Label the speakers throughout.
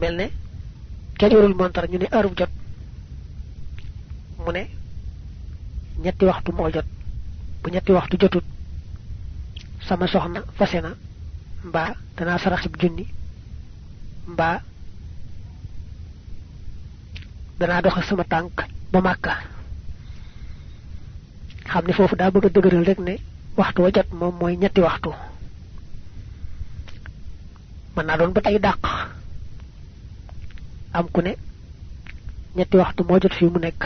Speaker 1: mel ne kenn yorul montar ñu ne heure jot mu ne ñetti waxtu moo jot bu ñetti waxtu jotut sama soxna fase na mbaa danaa saraxib junni mbaa danaa doxe sama tànk ba màkka. Xam ne daa bëgg a rek ne waxtu wa jot moom mooy ñetti waxtu. Mën naa doon ba tey dàq am ku ne ñetti waxtu moo jot fii mu nekk.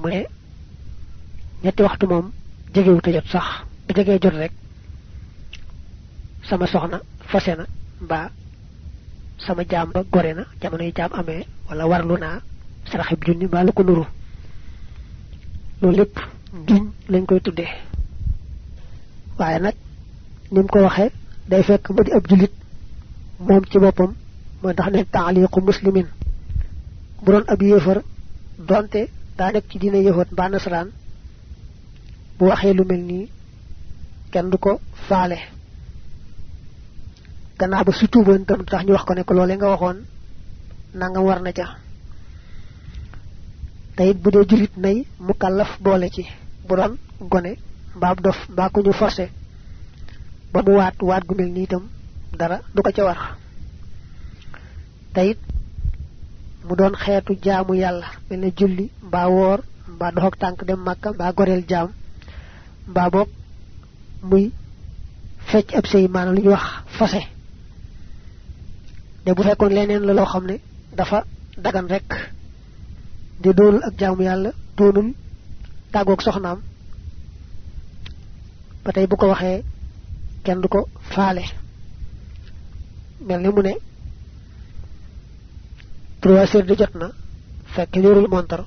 Speaker 1: Mu ne ñetti waxtu moom jegewute jot sax. Bu jegee jot rek sama soxna fase na mbaa sama jaam ba gore na jamono yi jaam amee wala warlu naa saraxib junni mbaa lu ko nuru. Loolu lépp giñ lañ koy tuddee. Waaye nag ni ko waxee day fekk di ab julit ci mooy tax ne taaliqu muslimin. Bu doon ab yéefar donte daa nekk ci diine yëfat mbaa nasaraan bu waxee lu mel nii kenn du ko faale. Gannaaw ba su tuuboon tam tax ñu wax ko ne ko loolee nga waxoon nangam war na ca. Tayit bu dee julit nay mu kàllaf boole ci bu doon gone mbaab dof mbaa ku ñu forcé ba mu waat waat gu mel nii itam dara du ko war tayit mu doon xeetu jaamu yàlla mel ne julli mbaa woor mbaa doxog tànk dem màkka mbaa goreel jaam mbaa boog muy fecc ab sëy maanaam lu ñu wax fase. De bu fekkoon leneen la loo xam ne dafa dagan rek di doonul ak jaamu yàlla doonul tàggoog soxnaam ba tey bu ko waxee kenn du ko faale. Mel mu ne trois heures de jot na fekk yorul montar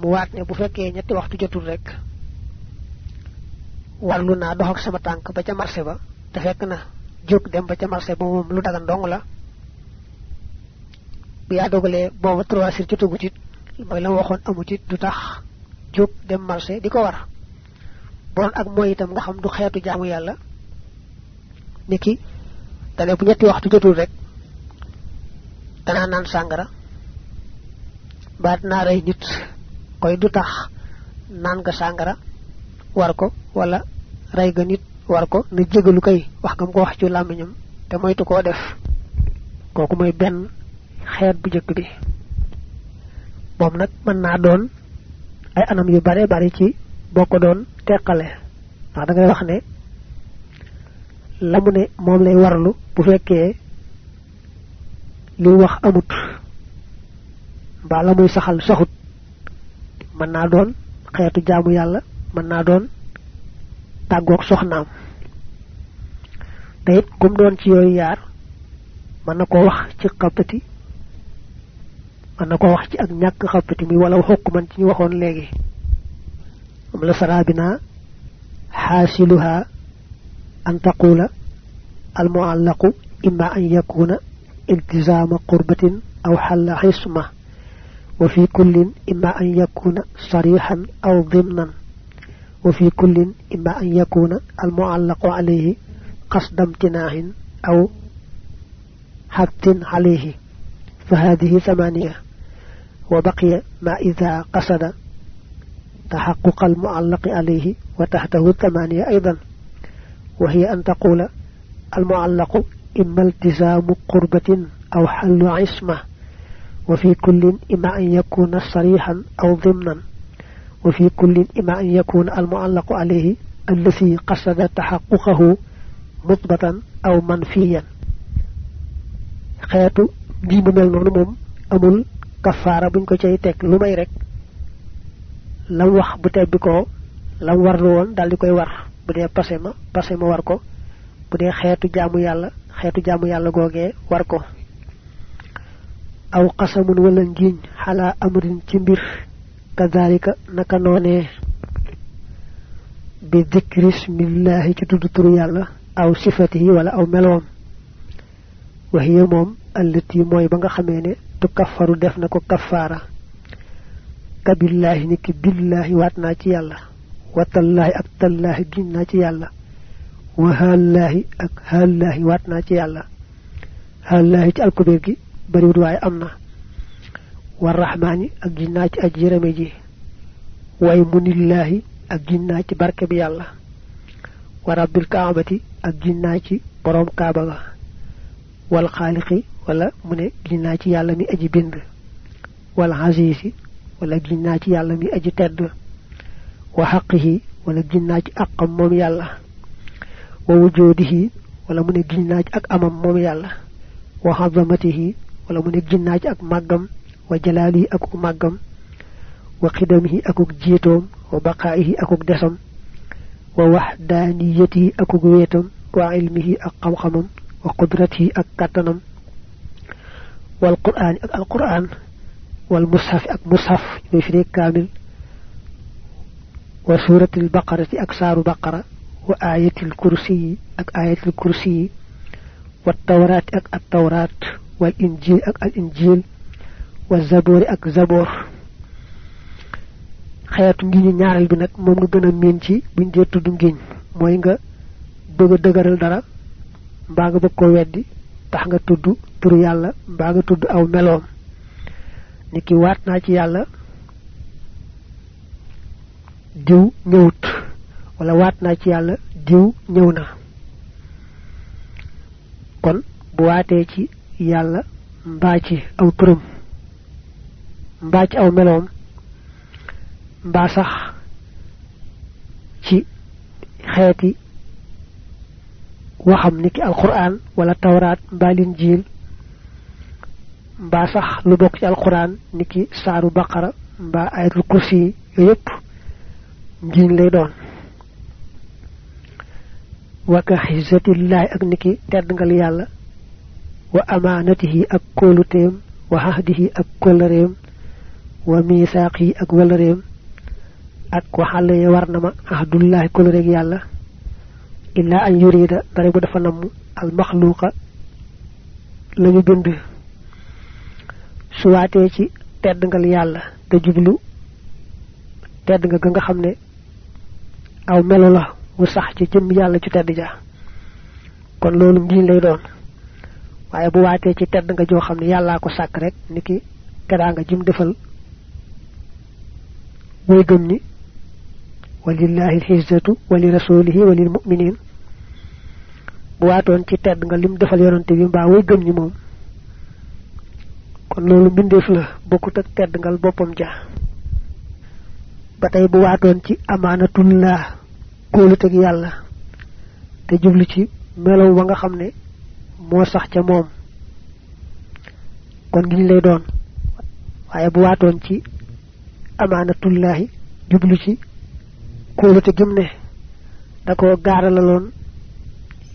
Speaker 1: mu waat ne bu fekkee ñetti waxtu jotul rek warlu naa dox ak sama tànk ba ca marché ba te fekk na jóg dem ba ca marché ba moom lu dagan dong la. Bu yaa dogalee booba trois heures jotagu ci mooy la waxoon amu ci du tax jóg dem marché di ko war. Bon ak mooy itam nga xam du xeetu jaamu yàlla niki dane bu ñetti waxtu jotul rek danaa naan sàngara baat naa rey nit koy du tax naan nga sàngara war ko wala rey ga nit. War ko na jégalu kay wax gam ko wax ci làmmiñam te moytu koo def. Kooku mooy benn xeet bu jëkk bi. Moom nag mën naa doon ay anam yu bare bari ci boo ko doon teqale. Ndax da ngay wax ne la mu ne moom lay warlu bu fekkee li wax amut. Mbaa la muy saxal saxut. Mën naa doon xeetu jaamu yàlla mën naa doon tàggoog soxnaam. Te it kum doon ci yooyu yaar mën na koo wax ci xappati mën na wax ci ak ñàkk muy wala man ci ñu waxoon léegi. Am la sarabina xaasiluha an taqula almuallaqu imma an yakuna التزام قربة أو حل حسمة وفي كل إما أن يكون صريحا أو ضمنا وفي كل إما أن يكون المعلق عليه قصد امتناع أو حث عليه. فهذه ثمانية. وبقي ما إذا قصد تحقق المعلق عليه وتحته ثمانية أيضا. وهي أن تقول المعلق إما التزام قربة أو حل عصمة وفي كل إما أن يكون صريحا أو ضمنا وفي كل إما أن يكون المعلق عليه الذي قصد تحققه مثبتا أو منفيا xeetu ji bu mel noonu moom amul kafaara buñ ko cay teg lu may rek lam wax bu tebbi ko lam warlu woon dal di koy war bu dee passé ma passé ma war ko bu dee xeetu jaamu yàlla xeetu jaamu yàlla googee war ko. Aw qasamun wala ngiñ xala amrin ci mbir kadhalika naka noonee bi dhikri ismillahi ci tuddu turu yàlla aw sifatihi wala aw meloom. Wa hiya moom allati mooy ba nga xamee ne tu kaffaru def na ko kaffaara kabillahi ni ki billahi waat naa ci yàlla. Watallahi ak tallahi ci yàlla wa haallahi ak haallahi waat naa ci yàlla haallahi ci alkubeer gi bariwut waaye am na war rahmaani ak giñ naa ci aji yërëme ji way munillahi ak giñ naa ci barke bi yàlla wa rabbil kaabati ak giñ naa ci borom kaaba ga wal xaaliqi wala mu ne giñ naa ci yàlla mi aji bind wal azizi wala giñ naa ci yàlla mi aji tedd wa xaqihi wala giñ naa ci àqam moom yàlla ووجوده ولا من الجناج أك أمام مومي الله وحظمته ولا من الجناج أك مقام وجلاله أك مقام وقدمه أك جيتوم وبقائه أك دسم ووحدانيته أك ويتم وعلمه أك قمقم وقدرته أك كتنم. والقرآن أك القرآن والمصحف أك مصحف في كامل وسورة البقرة أكسار بقرة, في أكثر بقرة. Wa ayatil kursi ak ayatil kursi wa tawraati ak at tawraat wal injil ak al injil wa zaboori ak zaboor. Xeetu ngiñu ñaareel bi nag moom nga gën a miin ci buñ dee tudd ngiñ. Mooy nga bëgg dëgëral dara mbaa nga bëgg ko meloom. Niki waat naa ci yàlla diw ñëwut wala waat naa ci yàlla diw ñëw na. Kon bu waatee ci yàlla mbaa ci aw turam mbaa ci aw meloom mbaa sax ci xeeti waxam niki alquran wala tawraat mbaa linjiil mbaa sax lu bokk ci alquran niki saaru baqara mbaa ayatul kursi yépp ngiñ lay doon waka xisatillahi ak niki tedd ngal yàlla wa amaanatihi ak kóoluteem wa xahdihi ak kóllareem wa misaaqihi ak walareem ak waxale ya war na ma ahdullahi kóllareeg yàlla illa an yurida dara bu dafa namm al maxluuqa lañu bind su waatee ci tedd ngal yàlla te jublu tedd nga ga nga xam ne aw melo la wu sax ci jëm yàlla ci tedd ja. Kon loolu ngiñ lay doon. Waaye bu waatee ci tedd nga joo xam ne yàllaa ko sàkk rek niki teraanga jim defal way gëm ni walillahi alxizzatu wali rasulihi walil muminin bu waatoon ci tedd nga lim defal yonante bi mbaa way gëm ñi moom. Kon loolu mbindeef la bokkut ak tedd ngal boppam ja. Ba tey bu waatoon ci amaanatullah kóoluteg yàlla te jublu ci melow wa nga xam ne moo sax ca moom. Kon ngiñ lay doon waaye bu waatoon ci amaanatullahi jublu ci kóolute gim ne da ko gaaralaloon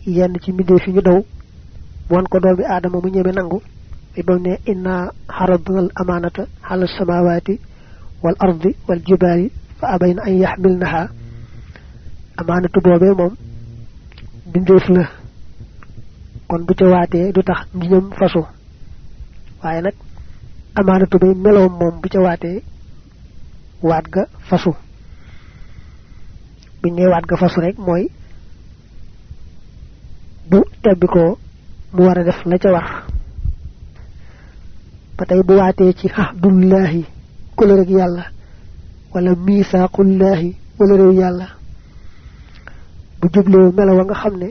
Speaker 1: yenn ci mbindee fi ñu daw won ko doomi aadama mu ñeme nangu bi bam ne inna xaradna al amaanata ala samawati wal ardi wal jibaali fa abayna an yaxmilnaha amaanatu boobee moom bindeef la kon bu ca waatee du tax ngiñam fasu. Waaye nag amaanatu bay meloom moom bu ca waatee waat ga fasu. Biñ ne waat ga fasu rek mooy bu tebbi ko mu war a def la ca war. Ba tey bu waatee ci ahdullahi rek yàlla wala misaaqullahi wala réew yàlla bu jubloo melo wa nga xam ne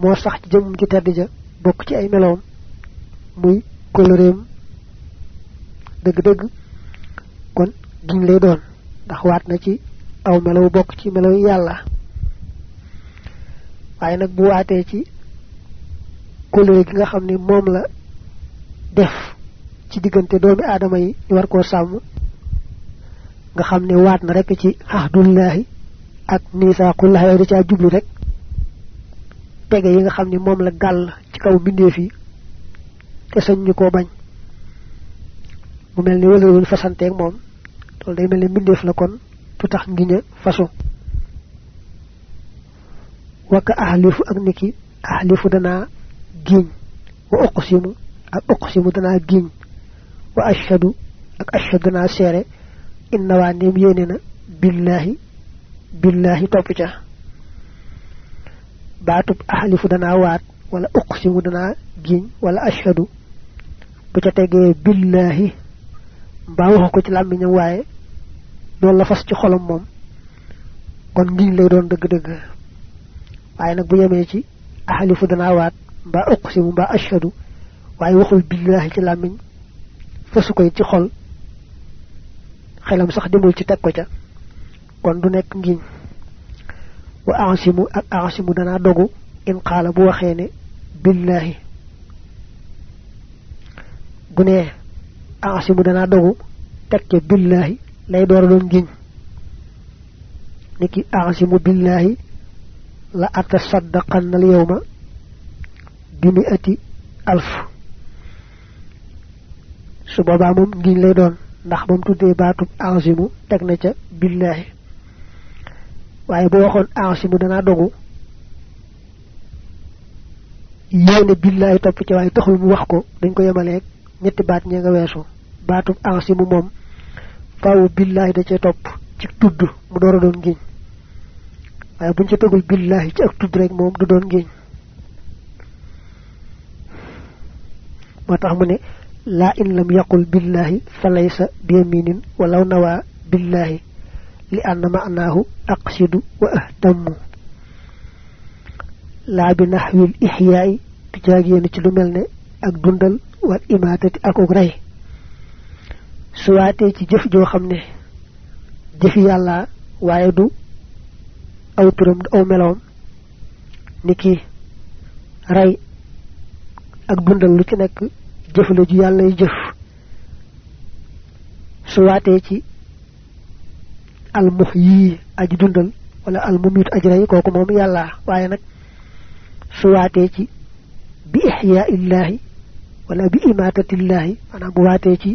Speaker 1: moo sax ci jëmm ci tedd ja bokk ci ay melowam muy kóllëreem dëgg-dëgg. Kon giñ lay doon ndax waat na ci aw melaw bokk ci melaw yàlla. Waaye nag bu waatee ci kóllëre gi nga xam ne moom la def ci diggante doomi aadama yi war koo sàmm. Nga xam ne waat na rek ci ahdullahi ak misaaqullahi yow da caa jublu rek pege yi nga xam ne moom la gàll ci kaw mbindeef yi te sañ ñu koo bañ. Mu mel ni wala wuñ fasanteeg moom loolu day mel ni mbindeef la kon du tax ngiña waka ahlifu ak niki ahlifu danaa giñ wa uqsimu ak uqsimu danaa giñ wa ashhadu ak ashhadu danaa seere inna waa neem yéene na billahi billahi topp ca baatub ahlifu danaa waat wala uqsimu danaa giñ wala ashhadu bu ca tegee billahi mbaa waxu ko ci làmmiñam waaye loolu la fas ci xolam moom. Kon ngiñ lay doon dëgg-dëgg. Waaye nag bu yemee ci ahalifu danaa waat mbaa uqsimu mbaa ashhadu waaye waxul billahi ci làmmiñ fasu koy ci xol xelam sax demul ci teg ca kon du nekk ngiñ wa ansimu ak ansimu danaa dogu in qaala bu waxee ne billahi bu ne ansimu danaa dogu ca billahi lay door doon ngiñ niki ansimu billahi la atasaddaqanna al yawma bi mi'ati alf su boobaa moom ngiñ lay doon ndax bam tuddee baatub ansimu teg na ca billahi waaye bu waxoon ansimu danaa dogu. Yéene billahi topp ci waaye taxul mu wax ko dañ ko yemaleeg ñetti baat ña nga weesu. Baatub ansimu moom faaw billahi da cee topp ci tudd mu door a doon ngiñ. Waaye buñ ci tegul billahi ci ak tudd rek moom du doon ngiñ. Moo tax mu ne la in lam yaqul billahi falaysa biyaminin walaw nawa billahi li anna ma'nahu aqsidu wa ahtammu la bi nahwil ihya'i tijaagiyeen ci lu melne ak dundal wal imatati ak ak ray suwaatee ci jëf joo xam ne jëfi yàlla waaye du aw turam aw meloom niki ray ak dundal lu ci nekk jëf la al muhyi aji dundal wala al mumit aji ray kooku moom yàlla. Waaye nag su waatee ci bi ihya illahi wala bi imatatillahi maanaam bu waatee ci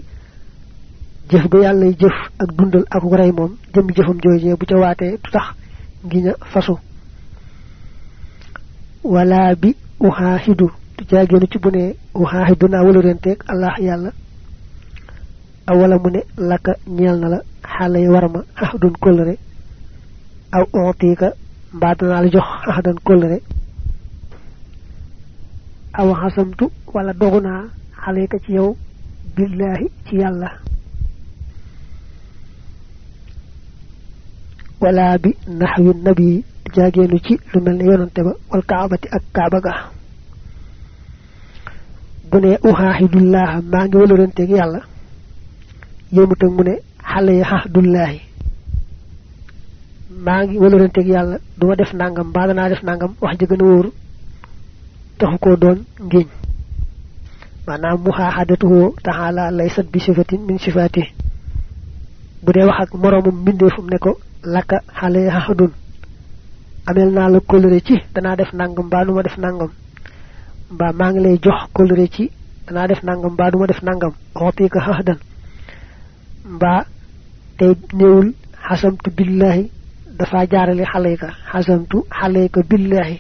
Speaker 1: jëf ba yàlla jëf ak dundal ak ray moom jëm jëfam joojee bu ca waatee du tax fasu. Wala bi uhahidu du jaageenu ci bu ne wala allah awala mu ne laka ñeel na la xaala yi war ma ahdun kóllëre. Aw ontiika mbaa danaa la jox ahdan kóllëre. Aw xasamtu wala dogu naa xaleeka ci yow billahi ci yàlla. Wala bi naxwi nabi jaageenu ci lu mel ne yonante ba wal kaabati ak kaaba ga. Bu ne uhaahidullah maa ngi wëlëranteeg yàlla yëmut ak mu ne xale yi xahdullahi maa ngi wëlëranteeg yàlla duma def nangam mbaa danaa def nangam wax ji gën a wóor taxu koo doon ngiñ. Maanaam muhaahadatuhu taxaala laysat bi sifatin min sifati bu dee wax ak mbindeefum ne ko laka xale yi xahdun amel naa la kóllëre ci danaa def nangam mbaa duma def nangam. Mbaa maa ngi lay jox kóllëre ci danaa def nangam mbaa duma def nangam mbaa tey néewul xasamtu billahi dafa jaarale xaleyka xasamtu xaleyka billahi.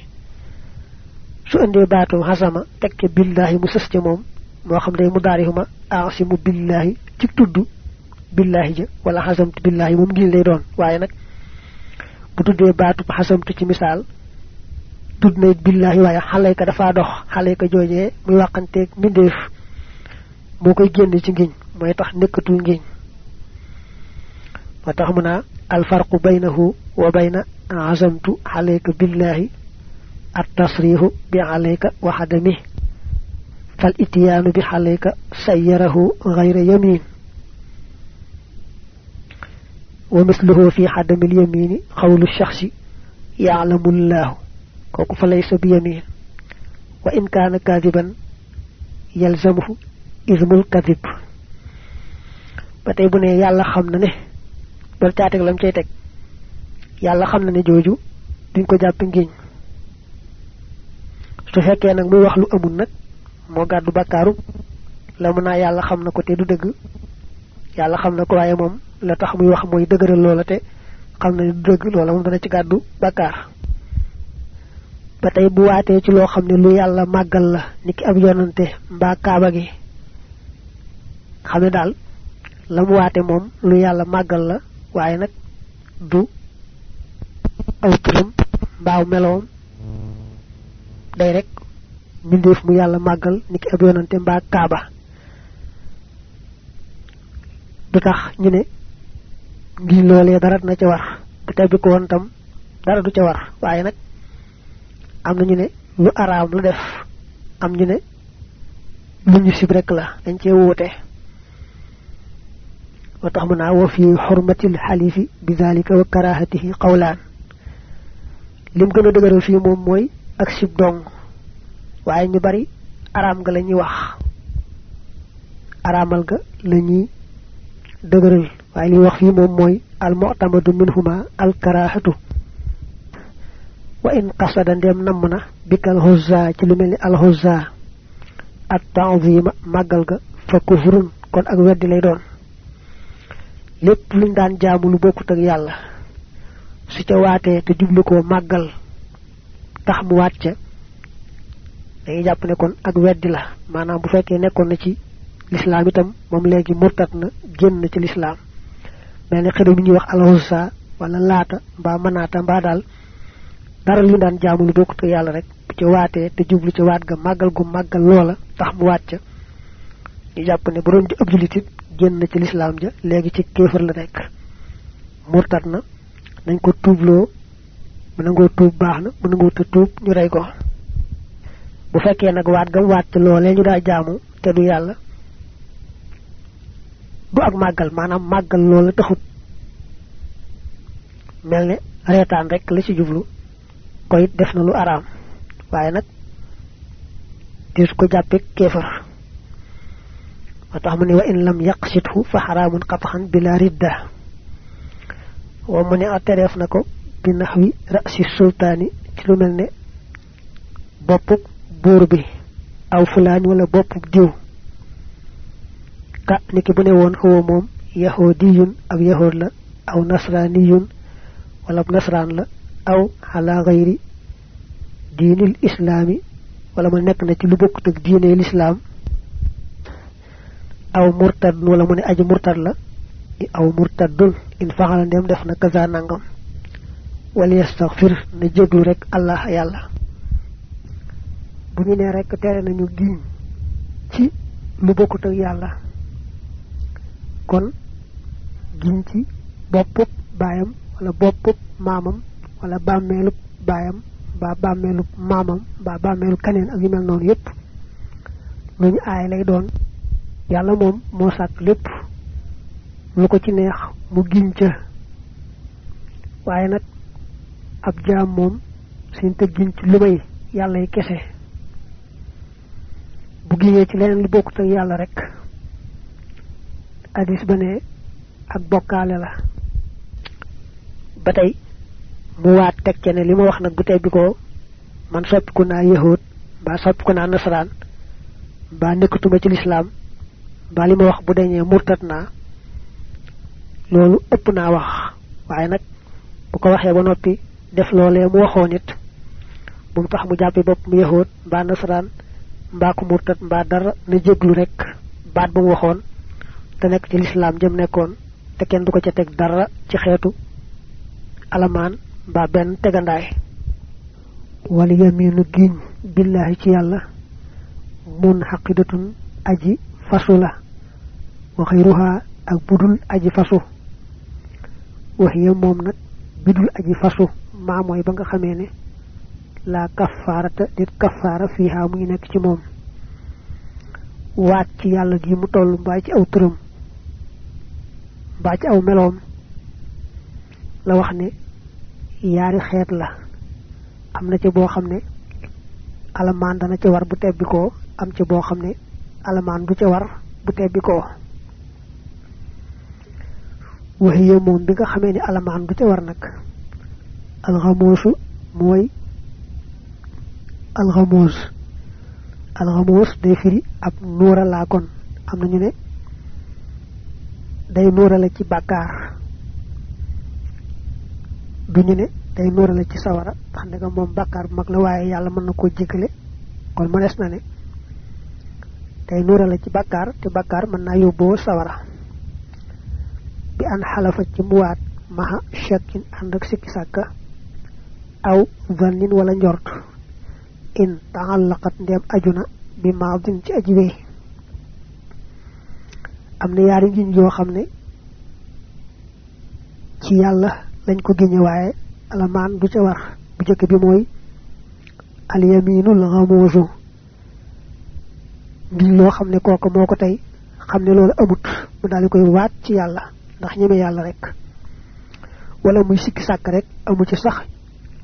Speaker 1: Su andee baatu xasama teg ca billahi mu sës ca moom moo xam day mu daarihuma asimu billahi ci tudd billahi ja wala xasamtu billahi moom ngi lay doon. Waaye nag bu tuddee baatu xasamtu ci misaal tudd na billahi waaye xaleyka dafa dox xaleyka joojee muy waxanteeg mbindeef moo koy génn ci ngiñ mooy tax nekkatul ngiñ فتحمنا الفرق بينه وبين عزمت عليك بالله التصريح بعليك وحدمه فالاتيان بحليك سيره غير يمين ومثله في حدم اليمين قول الشخص يعلم الله كوك فليس بيمين وإن كان كاذبا يلزمه إذن الكذب فتيبني يالله خمنا نه dol caatek lam cay teg. Yàlla xam na ne jooju duñ ko jàpp ngiñ su fekkee nag muy wax lu amul nag moo gàddu bakkaaru la mu naa xam na ko te du dëgg. Yàlla xam na ko waaye moom la tax muy wax mooy dëgëral loola te xam na du dëgg loola moom dana ci gàddu bakkaar ba tey bu waatee ci loo xam ne lu yàlla màggal la niki ab yonante mbaa kaaba gi xam ne daal la mu waate moom lu yàlla màggal la waaye nag du aw turam mbaaw meloom. Day rek mbindeef mu yàlla màggal niki ab yonante mbaa kaaba. Du tax ñu ne ngi loolee dara na ca war. Bu tebbi ko woon tam dara du ca war. Waaye nag am na ñu ne lu araam la def. Am ñu ne lu ñu sib rek la. Dañ cee wuute wa tax mu naa wa fi xurmatil xalifi bi dalika wa karahatihi qawlaan lim gën a dëgëral fii moom mooy ak sib dong. waaye ñu bari araam nga la ñuy wax. araamal ga la ñuy dëgëral. waaye li wax fii moom mooy al mu'tamadu minhuma al karahatu wa in qasada ndem namm na bikal huzza ci lu mel ni al huzza at ta'zima màggal ga fa kufrun kon ak weddi lay doon lépp luñ daan jaamu lu bokkut ak yàlla su ca waatee te jublu ko màggal tax mu waat ca dañuy ne kon ak weddi la. Maanaam bu fekkee nekkoon na ci lislaam itam moom léegi murtat na génn ci lislaam. Mel ni xedu bi ñuy wax alhusa wala laata mbaa manaata mbaa daal dara lu daan jaamu lu bokkut ak yàlla rek bu ca waatee te jublu ca waat ga màggal gu màggal loola tax mu waat ca. Ñu ne bu doon génn ci lislaam ja léegi ci kéefar la nekk. Murtat na nañ ko tuubloo mu nangoo tuub baax na mu nangoo te tuub ñu rey ko. Bu fekkee nag waat gam waat ci loolee ñu daa jaamu te du yàlla du ak màggal maanaam màggal loola taxut. Mel ne reetaan rek la ci jublu ko it def na lu araam waaye nag dis ko jàppe kéefar وتحمني وإن لم يقصده فحرام قطحا بلا ردة. ومن أعترف نكو بنحو رأس السلطان تلوملن بابوك بوربي أو فلان ولا بابوك ديو كأنك بنوان هو موم يهودي أو يهود أو نصراني ولا بنصران لا أو على غير دين الإسلام ولا من نكنا تلوبوك دين الإسلام aw murtad wala mu ne aji murtad la aw murtadun in faxala ndem def na kaza nangam. Wala yastaghfir na jéglu rek allah yàlla. Bu ñu nee rek tere nañu giñ ci lu bokkut ak yàlla. Kon giñ ci boppub baayam wala boppub maamam wala bàmmeelub baayam ba bàmmeelub maamam ba bàmmeelu kaneen ak yu mel noonu yépp. Ñu aay lay doon yàlla moom moo sàkk lépp lu ko ci neex mu giñ ca. Waaye nag ab jaam moom suñ te giñ ci lu may yàlla yi kese. Bu giñee ci leneen lu bokkut ak yàlla rek hadis ba ne ak bokkaale la. Ba tey mu waat teg ca ne li wax nag bu tebbi ko man soppiku naa yahud mbaa soppiku naa nasaraan mbaa nekkatuma ci lislaam mbaa li wax bu deñee murtat naa loolu ëpp wax. Waaye nag bu ko waxee ba noppi def loolee mu waxoon it bu tax mu jàppi bopp mu yahud mbaa nasaraan mbaa ko murtat mbaa dara na jéglu rek baat bu mu waxoon te nekk ci lislaam jëm nekkoon te kenn du ko ca teg dara ci xeetu alamaan mbaa benn tegandaay. Wala yaminu giñ billahi ci yàlla mun xaqidatun aji fasu la wa xayruha ak budul aji fasu. Waxiya moom nag bidul aji fasu. Maa mooy ba nga xamee ne la kafaarata dit kafaara fiiha mu ngi nekk ci moom. Waat ci yàlla gi mu toll mbaa ci aw turam mbaa ci aw meloom. La wax ne yaari xeet la. Am na ca boo xam ne alamaan dana war bu tebbi koo am du war bu waxiya moom bi nga xamee ne alamaan du ca war nag alxamoosu mooy alxamoos alxamoos day firi ab nuura laa kon ne day nuurale ci bàkkaar ne day nuurale ci sawara ndax ndega moom bàkkaar bu la waaye yàlla mën na koo jéggale kon mënees na ne day nuurale ci te bàkkaar mën sawara bi an xalafa ci muwaat maha shakkin ànd ak sikki sàkka aw zannin wala njort. In taxallaqat ndem ajuna bi maadin ci aji wéy am na yaari ngiñ yoo xam ci yàlla lañ ko génne waaye alamaan du ca war. Bu jëkk bi mooy alyaminul xamuusu ngiñ loo xam ne kooka moo ko tey amut mu daal di koy ci yàlla ndax ñeme yàlla rek. wala muy sikki sàkk rek amu ci sax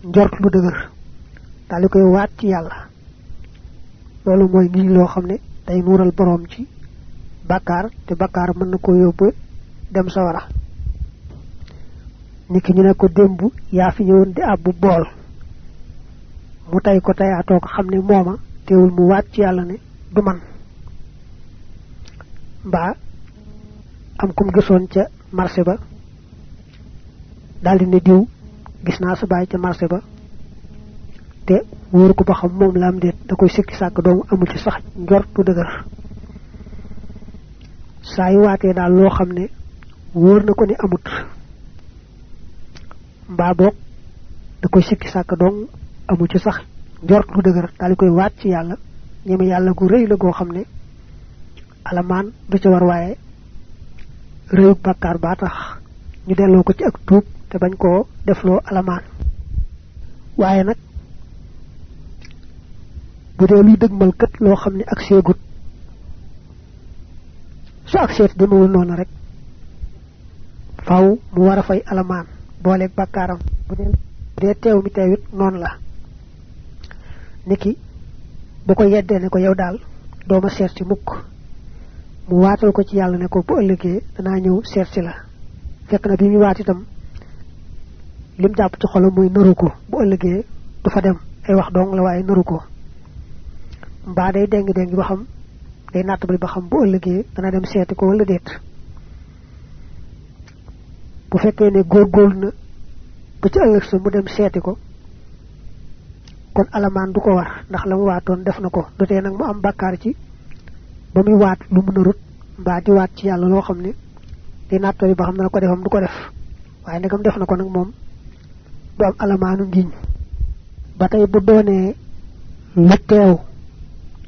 Speaker 1: njort lu dëgër. daal di koy waat ci yàlla. loolu mooy ngiñ loo xam ne day nuural borom ci bàkkaar te bàkkaar mën na ko yóbbu dem sawara. niki ñu ne ko démb yaa fi ñëwoon di àbbu bool. mu tay ko tayaatoo ko xam ne mooma teewul mu waat ci yàlla ne du man. mbaa am kum gisoon ca marché ba daldi ne diw gis naa sa ca marché ba te wóor ko ba xam moom la am déet da koy sikki sàkk doomu amul ci sax njortu dëgër. Saa yu waatee daal loo xam ne na ko ne amut mbaa boog da koy sikki sàkk dong amu ci sax njort lu dëgër koy waat ci yàlla ñeme yàlla gu rëy la goo xam ne alamaan du ca war waaye rëyug bàkkaar baa tax ñu delloo ko ci ak tuub te bañ koo defloo alamaan waaye nag bu dee luy dëgmal kat loo xam ne ak seegut su ak seet demewul noonu rek faw mu war a fay alamaan booleeg bu dee teew mi teewit noonu la niki bu ko yeddee ne ko yow dooma ci mukk mu waatal ko ci yàlla ne ko bu ëllëgee danaa ñëw seet la. Fekk na bi muy waat itam lim jàpp ci xolam muy naru ko bu ëllëgee du fa dem. Ay wax dong la waaye naru ko. Mbaa day deng deng ba xam day nattabali ba xam bu ëllëgee dana dem seeti ko wala déet. Bu fekkee ne góorgóorlu na ba ci ëllëg sa mu dem seeti ko kon alamaan du ko war ndax la mu waatoon def na ko. Du tee nag mu am bàkkaar ci ba muy waat lu mu narut mbaa di waat ci yàlla loo xam ne di nattali ba xam dana ko defam du ko def. Waaye ndegam def na ko nag moom du am alamaanu ngiñ ba tey bu doonee lu teew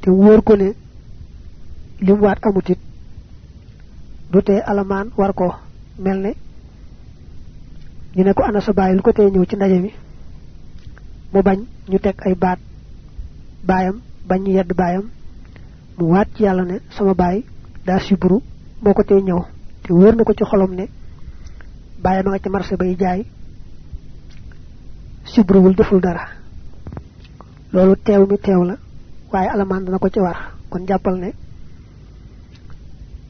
Speaker 1: te wóor ko ne li mu waat amutit du tee alamaan war ko mel ne ñu ne ko ana sa bàyyi lu ko tee ñëw ci ndaje mi mu bañ ñu teg ay baat baayam bañ ñu yedd baayam mu waat ci yàlla ne sama baay daa siburu moo ko tee ñëw te wóor na ko ci xolom ne baayam nga ci marché bay jaay siburuwul deful dara. Loolu teew mi teew la waaye alamaan dana ko ci war. Kon jàppal ne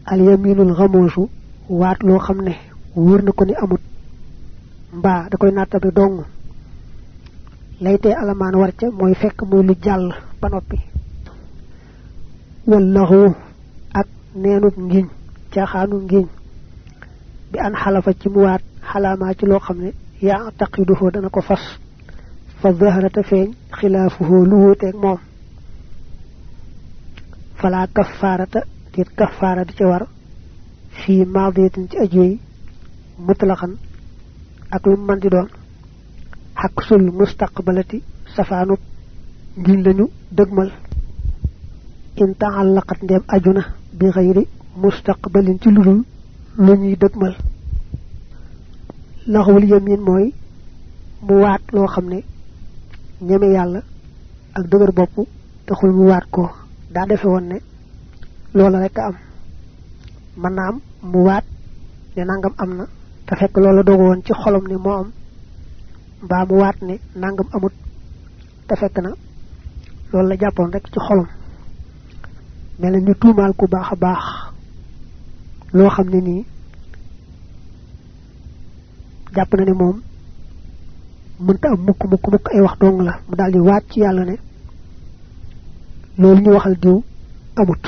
Speaker 1: al yaminul xamoosu waat loo xam ne wóor na ni amut. Mbaa da koy nattabe dong. Lay tee alamaan war ca mooy fekk muy lu jàll ba noppi wallahu ak neenub ngiñ caaxaanu ngiñ. Bi an xalafa ci mu waat xalaamaa ci loo xam ne yaa taqiduhu dana ko fas. Fa zaharata feeñ xilaafuhu lu wuuteeg moom. Fala kafaarata dit kafaara di ci war. Fii maadiyatin ci ajeey mutlaqan ak lu man di doon. Xak sul mustaqbalati safaanub ngiñ lañu dëgmal in taallaqat ndem ajuna bi xayri mustaqbalin ci ludul lu ñuy dëgmal. Laxawul yamin mooy mu waat loo xam ne ñeme yàlla ak dëgër bopp taxul mu waat ko. Daa defe woon ne loola rek am. Man na am mu waat ne nangam am na te fekk loola dogu ci xolom ne moo am mbaa mu waat ne nangam amut te fekk na loolu la jàppoon rek ci xolom mel ñu tuumaal ku baax a baax. Loo xam ne nii jàpp na ne moom mënta am mukk mukk mukk ay wax dong la. Mu daal di waat ci yàlla ne loolu ñu waxal diw amut.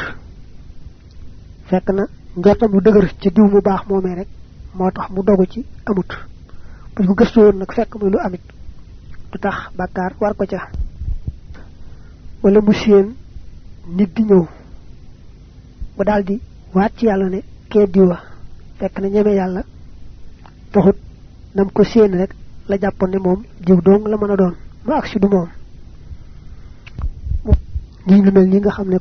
Speaker 1: Fekk na njortam lu dëgër ci diw mu baax moomee rek moo tax mu dogu ci amut. Buñ ko gëstu woon nag fekk muy lu amit. Du tax bàkkaar war ko ca. Wala mu séen nit di ñëw mu daal di waat ci ne kee diwa fekk na ñeme yàlla taxut nam ko séen rek la jàppoon ne moom diw dong la mën a doon mu agsi du moom. Ñi lu mel ni nga xam ne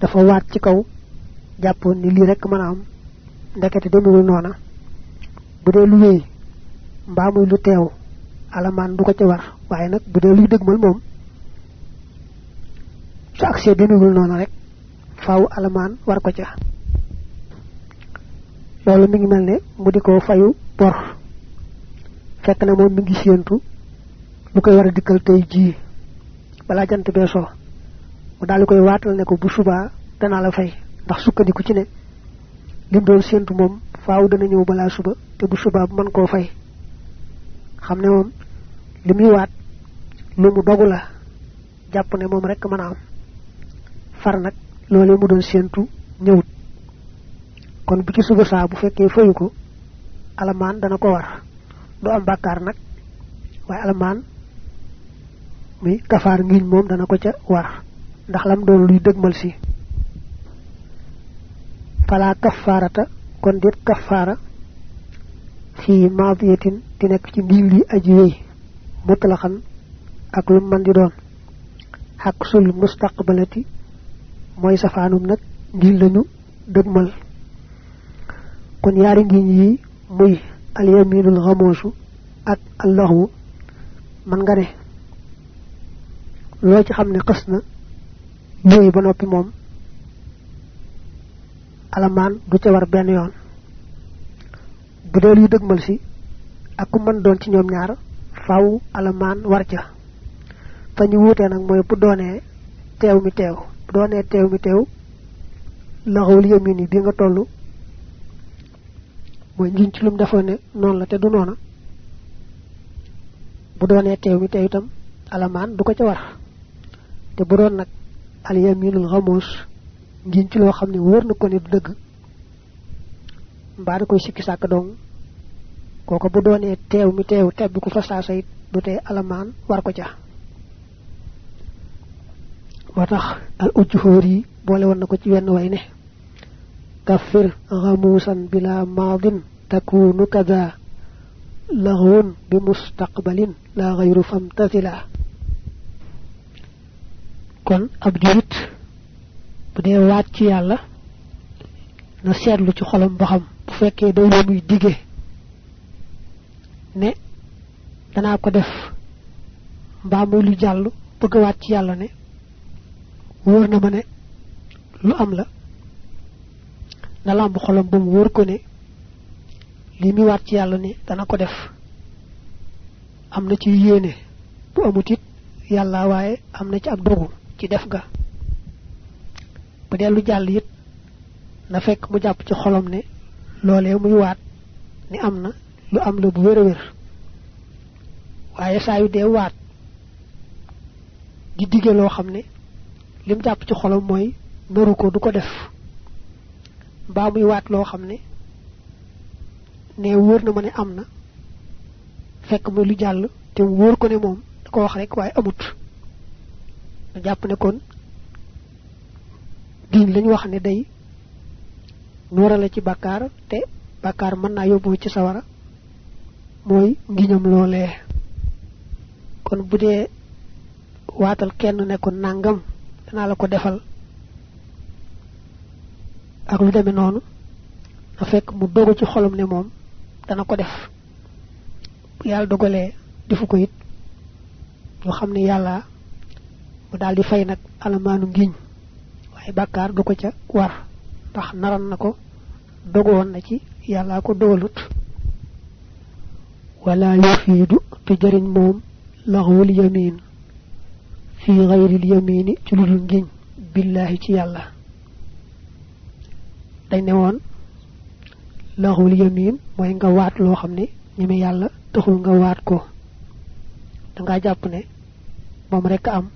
Speaker 1: dafa waat ci kaw jàppoon ni lii rek mën a am ndekete demewul noona. Bu dee lu wéy mbaa muy lu teew alamaan du ko ca war waaye nag bu dee luy dëgmal moom su agsee demewul noonu rek faaw alamaan war ko ca. Loolu mi ngi mel ne mu di ko fayu bor. Fekk na moom mi ngi séentu lu koy war a dikkal tey jii. Balaa jant bee soo mu daal di koy waatal ne ko bu subaa danaa la fay. Ndax sukkandiku ci ne lim doon séentu moom faaw dana ñëw balaa suba te bu subaa man koo fay. Xam ne moom li muy waat lu mu dogu ne moom rek mën am. Far nag loolee mu doon séentu ñëwut. Kon bu ci suba saa bu fekkee fayu ko alamaan dana ko war. Du am bàkkaar nag waaye alamaan muy kafaar ngiñ moom dana ko ca war. Ndax lam doon luy dëgmal si. Fala kafarata kon dit kafara fi madiyatin di nek ci mbir li aji wey mutlaqan ak lu man di doon. Sul mustaqbalati moy safanum nak ngir lañu deugmal kon yaari ngiñ yi muy al yaminul ghamusu ak allahu man nga ne lo ci xamne xesna ñoy ba nopi mom alaman du ca war ben yoon. Bu dee dëgmal si ak ku mën doon ci ñoom ñaar faaw alamaan war ca. Fa ñu wuutee nag mooy bu doonee teew mi teew bu doonee teew mi teew laxawul yamin bi nga toll mooy ngiñ ci lum defoon ne noonu la te du noona. Bu doonee teew mi teew itam alamaan du ko ca war. Te bu doon nag al yaminul xamuus ngiñ ci loo xam ne wóor na ko ne du dëgg mbaa da koy sikki sàkk dong koko bu doonee teew mi teew tebbi ko fa saasa it du tee alamaan war ko ca moo tax al ujjuhóor yi boole woon na ko ci wenn way ne kafir ghamusan bila maadin takunu kada laghun bi mustaqbalin la ghayru famtathila kon ab julit bu dee waat ci yàlla na seetlu ci xolam ba xam bu lu muy dige ne danaa ko def mbaa muy lu jàll bëgg waat ci yàlla ne wóor na ma ne lu am la. Na lamb xolam ba mu ko ne li mi waat ci yàlla ne dana ko def. Am na ci yéene bu amut it yàlla waaye am na ci ak dogu ci def ga. Bu dee jàll na fekk mu jàpp ci xolam ne loolee muy waat ni am na lu am la bu wér a wér. Waaye saa yu dee waat di loo xam ne lim jàpp ci xolam mooy naru ko def. Mbaa muy waat loo xam ne wóor na ma ne na fekk muy lu jàll te wóor ko ne moom da ko wax rek waaye amut. Na jàpp ne kon diin lañ wax ne day nuurale ci bàkkaar te bàkkaar mën naa yóbbu ci sawara mooy ngiñam loolee. Kon bu dee waatal kenn ne ko nangam danaa la ko defal ak lu demee noonu na fekk mu dogu ci xolam ne moom dana ko def. Bu yàlla dogalee defu ko it ñu xam ne mu daal di fay nag alamaanu ngiñ waaye bàkkaar du ko ca war ndax naran na ko dogoon na ci yàlla ko dogalut. Wala yufiidu te jëriñ moom laxwul yamin fi xayril yamini ci ludul ngiñ billahi ci yàlla. Dañ ne woon laxwul yamin mooy nga waat loo xam ne ñeme yàlla taxul nga waat ko. Da nga jàpp ne moom rek am.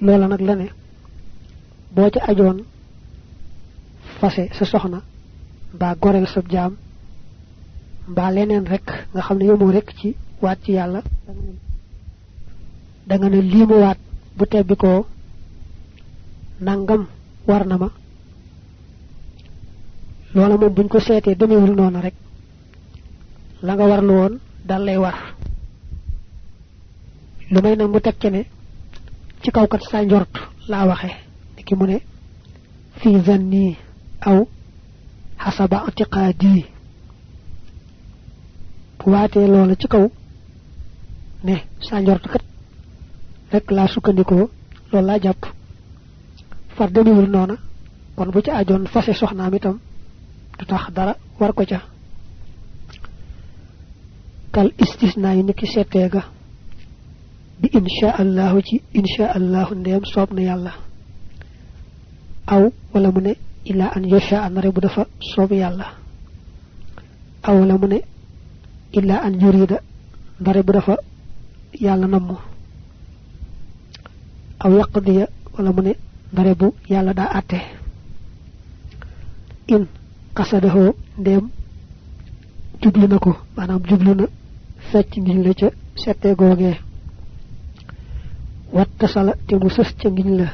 Speaker 1: Loola nag la ne boo ca ajoon fase sa soxna mbaa gorel sa mbaa leneen rek nga xam ne yemoo rek ci waat ci yàlla da nga ne lii mu waat bu tebbi ko nangam war na ma. Buñ ko seetee demewul noonu rek la nga warlu woon dal lay war. Lu may nag mu teg ne ci kaw kat sa njort laa waxe ki mu ne fi zanni aw hasaba i'tiqadi bu ci kaw ne sa njort kat rek laa sukkandikoo loolu laa jàpp. Far demewul noona. Kon bu ci ajoon fase soxnaam itam du tax dara war ko ca. Kal istisna yi niki settee ga. Bi insha allahu ci insha allahu ndeem soob na yàlla. Aw wala mu ne ila an yasha an bu dafa soob yàlla. Aw wala mu ne illa an yurida ndare bu dafa yàlla namm aw yaqdiya wala mu ne ndare bu atte in qasadahu ndem jublu na ko maanaam jublu na fecc ngiñ la ca sette googee. Wattasala te mu sës ca ngiñ la